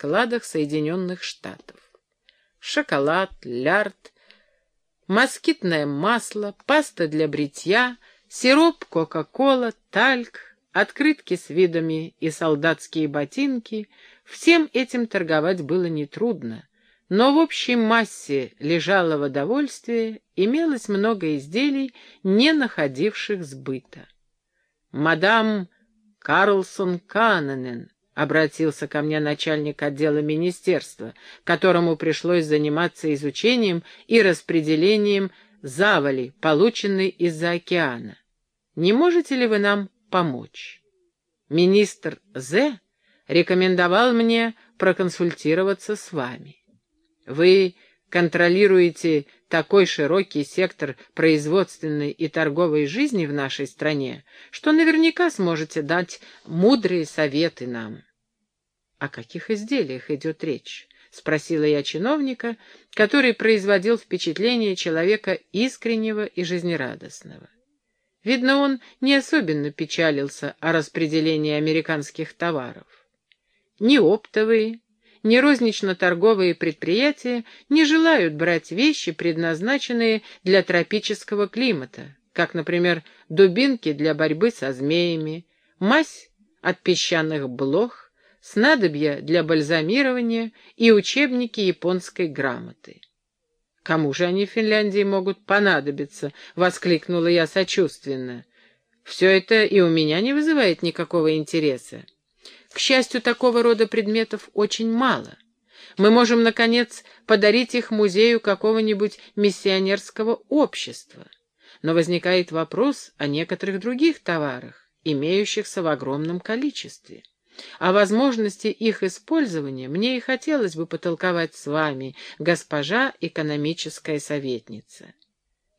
складах Соединенных Штатов. Шоколад, лярд, москитное масло, паста для бритья, сироп Кока-Кола, тальк, открытки с видами и солдатские ботинки — всем этим торговать было нетрудно, но в общей массе лежалого довольствия имелось много изделий, не находивших сбыта. Мадам Карлсон Канненен обратился ко мне начальник отдела министерства, которому пришлось заниматься изучением и распределением завали, полученной из-за океана. Не можете ли вы нам помочь? Министр З рекомендовал мне проконсультироваться с вами. Вы контролируете такой широкий сектор производственной и торговой жизни в нашей стране, что наверняка сможете дать мудрые советы нам. О каких изделиях идет речь? — спросила я чиновника, который производил впечатление человека искреннего и жизнерадостного. Видно, он не особенно печалился о распределении американских товаров. Ни оптовые, ни рознично-торговые предприятия не желают брать вещи, предназначенные для тропического климата, как, например, дубинки для борьбы со змеями, мазь от песчаных блох, снадобья для бальзамирования и учебники японской грамоты. «Кому же они в Финляндии могут понадобиться?» — воскликнула я сочувственно. «Все это и у меня не вызывает никакого интереса. К счастью, такого рода предметов очень мало. Мы можем, наконец, подарить их музею какого-нибудь миссионерского общества. Но возникает вопрос о некоторых других товарах, имеющихся в огромном количестве. О возможности их использования мне и хотелось бы потолковать с вами, госпожа экономическая советница.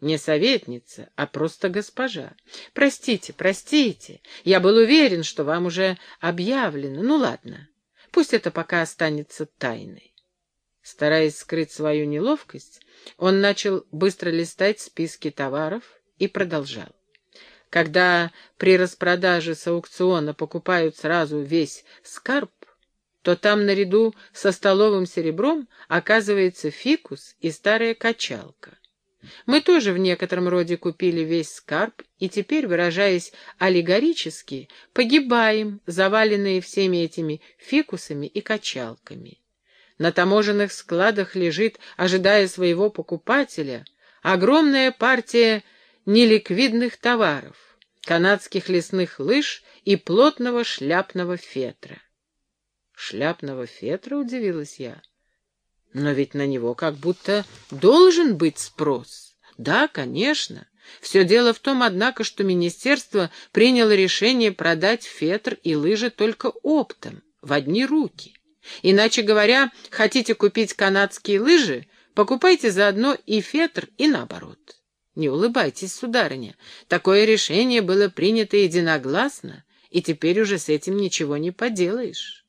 Не советница, а просто госпожа. Простите, простите, я был уверен, что вам уже объявлено. Ну ладно, пусть это пока останется тайной. Стараясь скрыть свою неловкость, он начал быстро листать списки товаров и продолжал. Когда при распродаже с аукциона покупают сразу весь скарб, то там наряду со столовым серебром оказывается фикус и старая качалка. Мы тоже в некотором роде купили весь скарб, и теперь, выражаясь аллегорически, погибаем, заваленные всеми этими фикусами и качалками. На таможенных складах лежит, ожидая своего покупателя, огромная партия неликвидных товаров, канадских лесных лыж и плотного шляпного фетра. «Шляпного фетра?» — удивилась я. Но ведь на него как будто должен быть спрос. Да, конечно. Все дело в том, однако, что министерство приняло решение продать фетр и лыжи только оптом, в одни руки. Иначе говоря, хотите купить канадские лыжи, покупайте заодно и фетр, и наоборот. Не улыбайтесь, сударыня. Такое решение было принято единогласно, и теперь уже с этим ничего не поделаешь.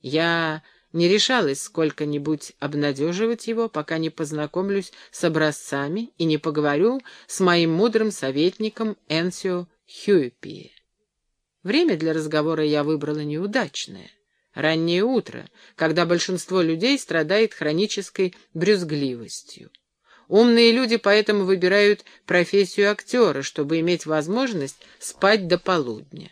Я не решалась сколько-нибудь обнадеживать его, пока не познакомлюсь с образцами и не поговорю с моим мудрым советником Энсио Хьюпи. Время для разговора я выбрала неудачное. Раннее утро, когда большинство людей страдает хронической брюзгливостью. Умные люди поэтому выбирают профессию актера, чтобы иметь возможность спать до полудня.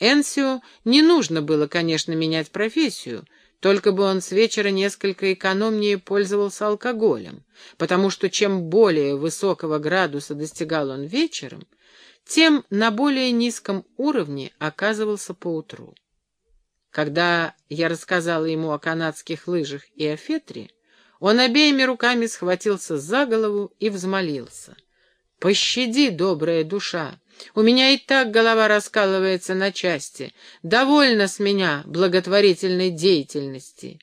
Энсио не нужно было, конечно, менять профессию — только бы он с вечера несколько экономнее пользовался алкоголем, потому что чем более высокого градуса достигал он вечером, тем на более низком уровне оказывался поутру. Когда я рассказала ему о канадских лыжах и о фетре, он обеими руками схватился за голову и взмолился. «Пощади, добрая душа! У меня и так голова раскалывается на части. Довольно с меня благотворительной деятельности.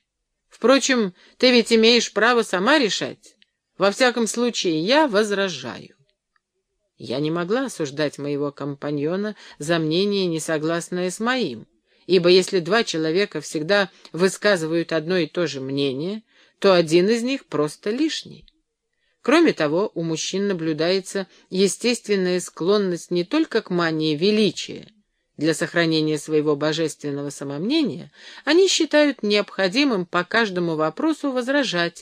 Впрочем, ты ведь имеешь право сама решать. Во всяком случае, я возражаю. Я не могла осуждать моего компаньона за мнение, не согласное с моим, ибо если два человека всегда высказывают одно и то же мнение, то один из них просто лишний. Кроме того, у мужчин наблюдается естественная склонность не только к мании величия, Для сохранения своего божественного самомнения они считают необходимым по каждому вопросу возражать,